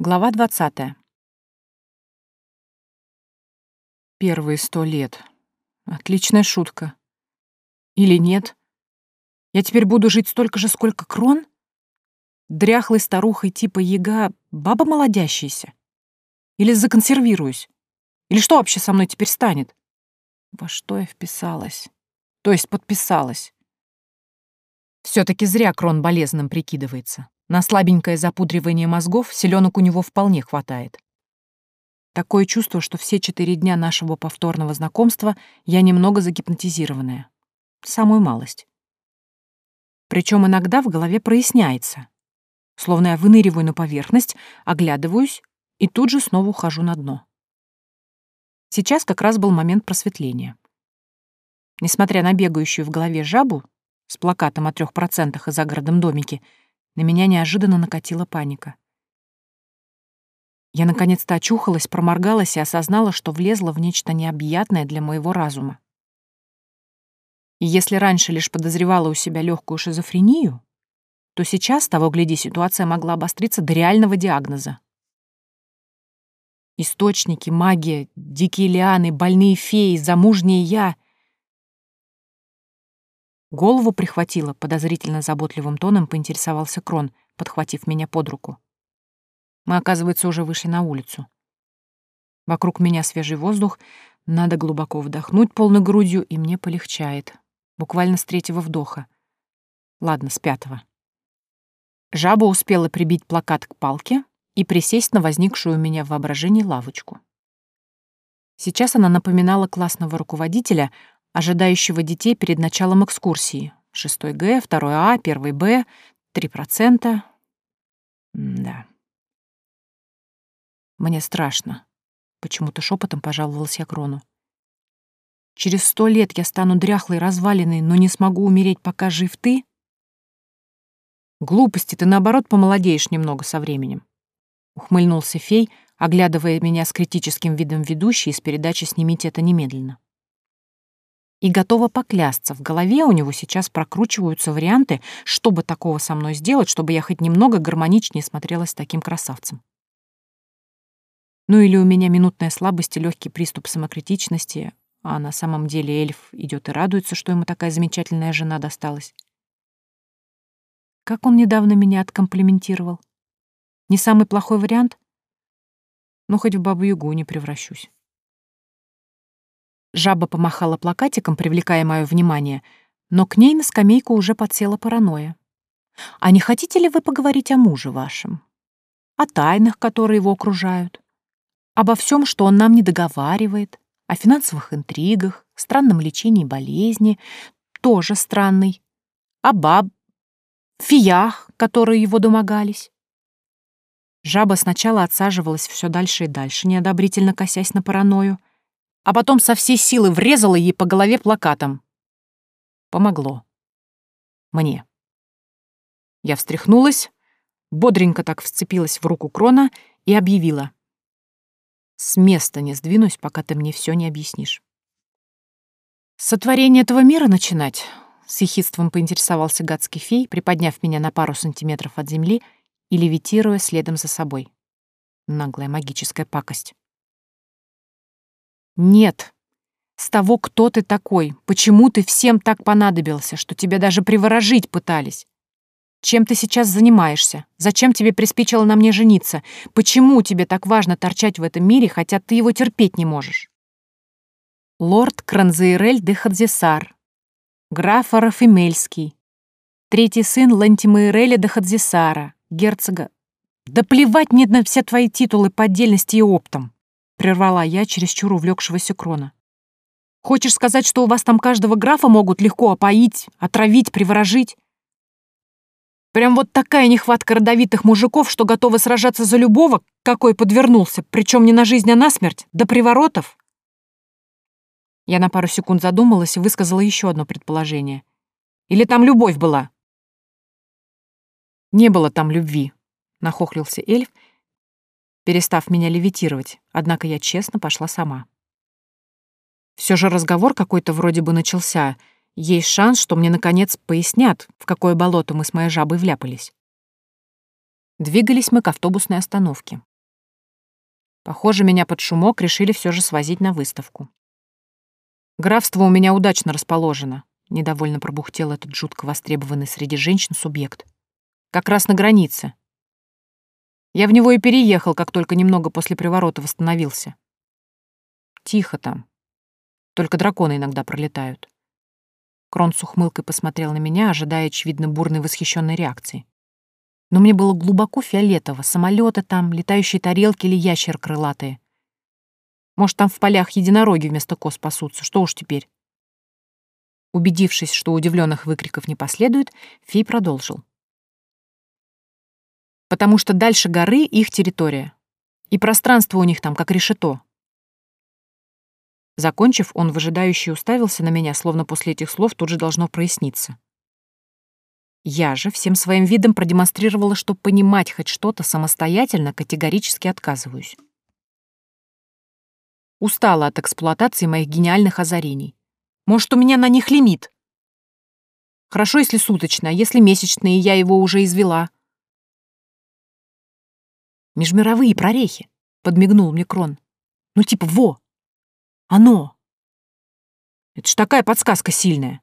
Глава двадцатая. Первые сто лет. Отличная шутка. Или нет? Я теперь буду жить столько же, сколько крон? Дряхлой старухой типа яга баба молодящаяся? Или законсервируюсь? Или что вообще со мной теперь станет? Во что я вписалась? То есть подписалась. все таки зря крон болезным прикидывается. На слабенькое запудривание мозгов селенок у него вполне хватает. Такое чувство, что все четыре дня нашего повторного знакомства я немного загипнотизированная. Самую малость. Причем иногда в голове проясняется. Словно я выныриваю на поверхность, оглядываюсь и тут же снова ухожу на дно. Сейчас как раз был момент просветления. Несмотря на бегающую в голове жабу с плакатом о трех процентах и загородном домике, на меня неожиданно накатила паника. Я наконец-то очухалась, проморгалась и осознала, что влезла в нечто необъятное для моего разума. И если раньше лишь подозревала у себя легкую шизофрению, то сейчас, того гляди, ситуация могла обостриться до реального диагноза. Источники, магия, дикие лианы, больные феи, замужние я — Голову прихватило, подозрительно заботливым тоном поинтересовался Крон, подхватив меня под руку. Мы, оказывается, уже вышли на улицу. Вокруг меня свежий воздух, надо глубоко вдохнуть полной грудью, и мне полегчает. Буквально с третьего вдоха. Ладно, с пятого. Жаба успела прибить плакат к палке и присесть на возникшую у меня в воображении лавочку. Сейчас она напоминала классного руководителя, ожидающего детей перед началом экскурсии. 6 Г, 2 А, 1 Б, 3%. да. Мне страшно. Почему-то шепотом пожаловалась я Крону. Через сто лет я стану дряхлой, разваленной, но не смогу умереть, пока жив ты? Глупости, ты наоборот помолодеешь немного со временем. Ухмыльнулся фей, оглядывая меня с критическим видом ведущей из передачи «Снимите это немедленно». И готова поклясться, в голове у него сейчас прокручиваются варианты, что бы такого со мной сделать, чтобы я хоть немного гармоничнее смотрелась таким красавцем. Ну или у меня минутная слабость и легкий приступ самокритичности, а на самом деле эльф идет и радуется, что ему такая замечательная жена досталась. Как он недавно меня откомплиментировал? Не самый плохой вариант? Ну, хоть в бабу-ягу не превращусь. Жаба помахала плакатиком, привлекая мое внимание, но к ней на скамейку уже подсела паранойя. «А не хотите ли вы поговорить о муже вашем? О тайнах, которые его окружают? Обо всем, что он нам не договаривает? О финансовых интригах, странном лечении болезни, тоже странный? О баб... фиях, которые его домогались?» Жаба сначала отсаживалась все дальше и дальше, неодобрительно косясь на паранойю, а потом со всей силы врезала ей по голове плакатом. Помогло. Мне. Я встряхнулась, бодренько так вцепилась в руку Крона и объявила. «С места не сдвинусь, пока ты мне все не объяснишь». «Сотворение этого мира начинать?» — с ехидством поинтересовался гадский фей, приподняв меня на пару сантиметров от земли и левитируя следом за собой. Наглая магическая пакость. Нет. С того, кто ты такой, почему ты всем так понадобился, что тебя даже приворожить пытались. Чем ты сейчас занимаешься? Зачем тебе приспичило на мне жениться? Почему тебе так важно торчать в этом мире, хотя ты его терпеть не можешь? Лорд Кранзаирель де Хадзисар, граф Арафемельский, третий сын Лантимаиреля де Хадзисара, герцога. Да плевать мне на все твои титулы по отдельности и оптом прервала я чересчур увлекшегося крона. «Хочешь сказать, что у вас там каждого графа могут легко опоить, отравить, приворожить?» Прям вот такая нехватка родовитых мужиков, что готовы сражаться за любого, какой подвернулся, причем не на жизнь, а на смерть, до приворотов. Я на пару секунд задумалась и высказала еще одно предположение. Или там любовь была? Не было там любви, нахохлился эльф перестав меня левитировать, однако я честно пошла сама. Все же разговор какой-то вроде бы начался. Есть шанс, что мне наконец пояснят, в какое болото мы с моей жабой вляпались. Двигались мы к автобусной остановке. Похоже, меня под шумок решили все же свозить на выставку. Графство у меня удачно расположено, недовольно пробухтел этот жутко востребованный среди женщин субъект. Как раз на границе. Я в него и переехал, как только немного после приворота восстановился. Тихо там. Только драконы иногда пролетают. Крон с ухмылкой посмотрел на меня, ожидая, очевидно, бурной восхищенной реакции но мне было глубоко фиолетово. Самолеты там, летающие тарелки или ящер крылатые. Может, там в полях единороги вместо коз пасутся, что уж теперь. Убедившись, что удивленных выкриков не последует, Фей продолжил. Потому что дальше горы — их территория. И пространство у них там, как решето. Закончив, он выжидающе уставился на меня, словно после этих слов тут же должно проясниться. Я же всем своим видом продемонстрировала, что понимать хоть что-то самостоятельно категорически отказываюсь. Устала от эксплуатации моих гениальных озарений. Может, у меня на них лимит? Хорошо, если суточно, а если месячные, я его уже извела. Межмировые прорехи, подмигнул мне Крон. Ну типа во! Оно! Это ж такая подсказка сильная.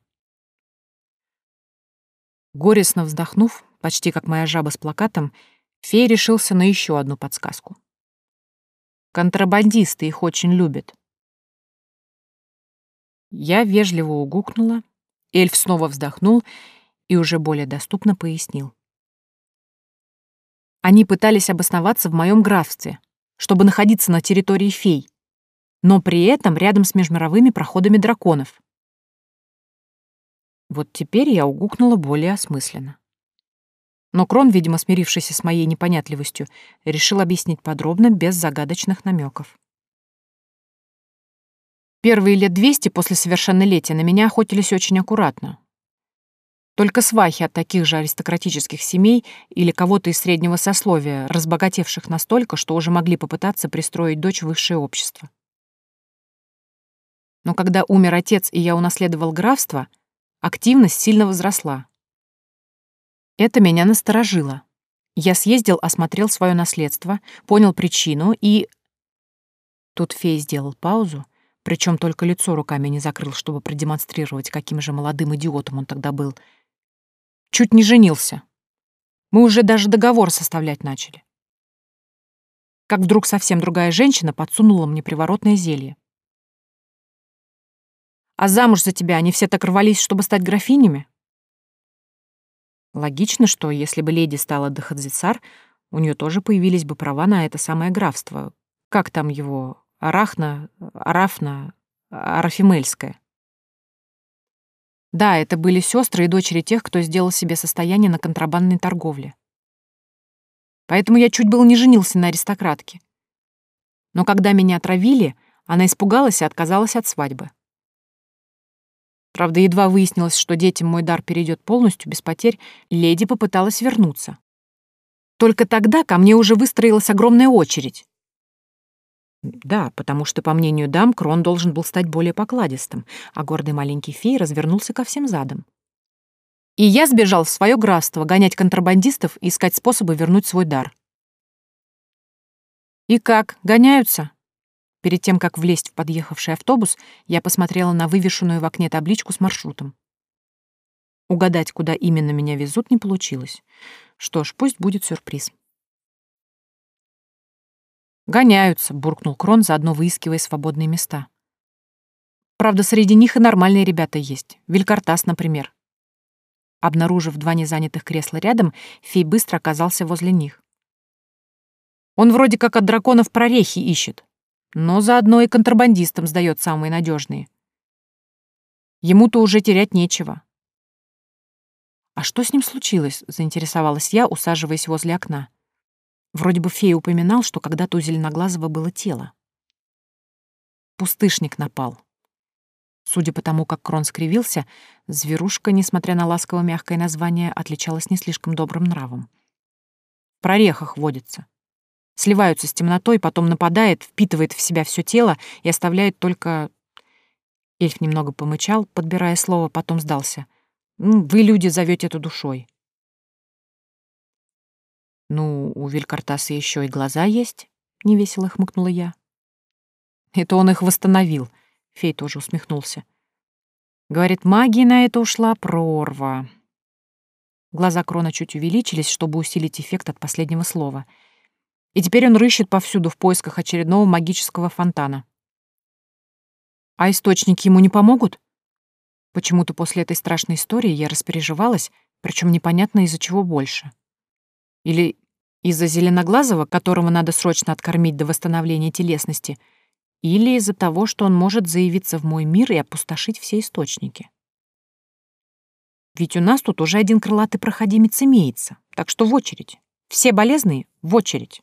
Горестно вздохнув, почти как моя жаба с плакатом, фей решился на еще одну подсказку. Контрабандисты их очень любят. Я вежливо угукнула, эльф снова вздохнул и уже более доступно пояснил. Они пытались обосноваться в моем графстве, чтобы находиться на территории фей, но при этом рядом с межмировыми проходами драконов. Вот теперь я угукнула более осмысленно. Но Крон, видимо, смирившийся с моей непонятливостью, решил объяснить подробно, без загадочных намеков. Первые лет двести после совершеннолетия на меня охотились очень аккуратно. Только свахи от таких же аристократических семей или кого-то из среднего сословия, разбогатевших настолько, что уже могли попытаться пристроить дочь в высшее общество. Но когда умер отец и я унаследовал графство — Активность сильно возросла. Это меня насторожило. Я съездил, осмотрел свое наследство, понял причину и... Тут фей сделал паузу, причем только лицо руками не закрыл, чтобы продемонстрировать, каким же молодым идиотом он тогда был. Чуть не женился. Мы уже даже договор составлять начали. Как вдруг совсем другая женщина подсунула мне приворотное зелье. А замуж за тебя они все так рвались, чтобы стать графинями? Логично, что если бы леди стала Дахадзицар, у нее тоже появились бы права на это самое графство. Как там его? Арахна, Арафна, Арафимельская. Да, это были сестры и дочери тех, кто сделал себе состояние на контрабандной торговле. Поэтому я чуть было не женился на аристократке. Но когда меня отравили, она испугалась и отказалась от свадьбы. Правда, едва выяснилось, что детям мой дар перейдет полностью, без потерь, леди попыталась вернуться. Только тогда ко мне уже выстроилась огромная очередь. Да, потому что, по мнению дам, Крон должен был стать более покладистым, а гордый маленький фей развернулся ко всем задам. И я сбежал в свое графство гонять контрабандистов и искать способы вернуть свой дар. «И как, гоняются?» Перед тем, как влезть в подъехавший автобус, я посмотрела на вывешенную в окне табличку с маршрутом. Угадать, куда именно меня везут, не получилось. Что ж, пусть будет сюрприз. «Гоняются», — буркнул Крон, заодно выискивая свободные места. «Правда, среди них и нормальные ребята есть. Вилькартас, например». Обнаружив два незанятых кресла рядом, фей быстро оказался возле них. «Он вроде как от драконов прорехи ищет но заодно и контрабандистам сдает самые надежные. Ему-то уже терять нечего. «А что с ним случилось?» — заинтересовалась я, усаживаясь возле окна. Вроде бы фея упоминал, что когда-то у Зеленоглазого было тело. Пустышник напал. Судя по тому, как Крон скривился, зверушка, несмотря на ласково-мягкое название, отличалась не слишком добрым нравом. В прорехах водится сливаются с темнотой, потом нападает, впитывает в себя все тело и оставляет только... Эльф немного помычал, подбирая слово, потом сдался. «Вы, люди, зовете это душой». Ну, у Вилькартаса еще и глаза есть, невесело хмыкнула я. Это он их восстановил, фей тоже усмехнулся. Говорит, магия на это ушла прорва. Глаза Крона чуть увеличились, чтобы усилить эффект от последнего слова. И теперь он рыщет повсюду в поисках очередного магического фонтана. А источники ему не помогут? Почему-то после этой страшной истории я распереживалась, причем непонятно из-за чего больше. Или из-за зеленоглазого, которого надо срочно откормить до восстановления телесности, или из-за того, что он может заявиться в мой мир и опустошить все источники. Ведь у нас тут уже один крылатый проходимец имеется, так что в очередь. Все болезные — в очередь.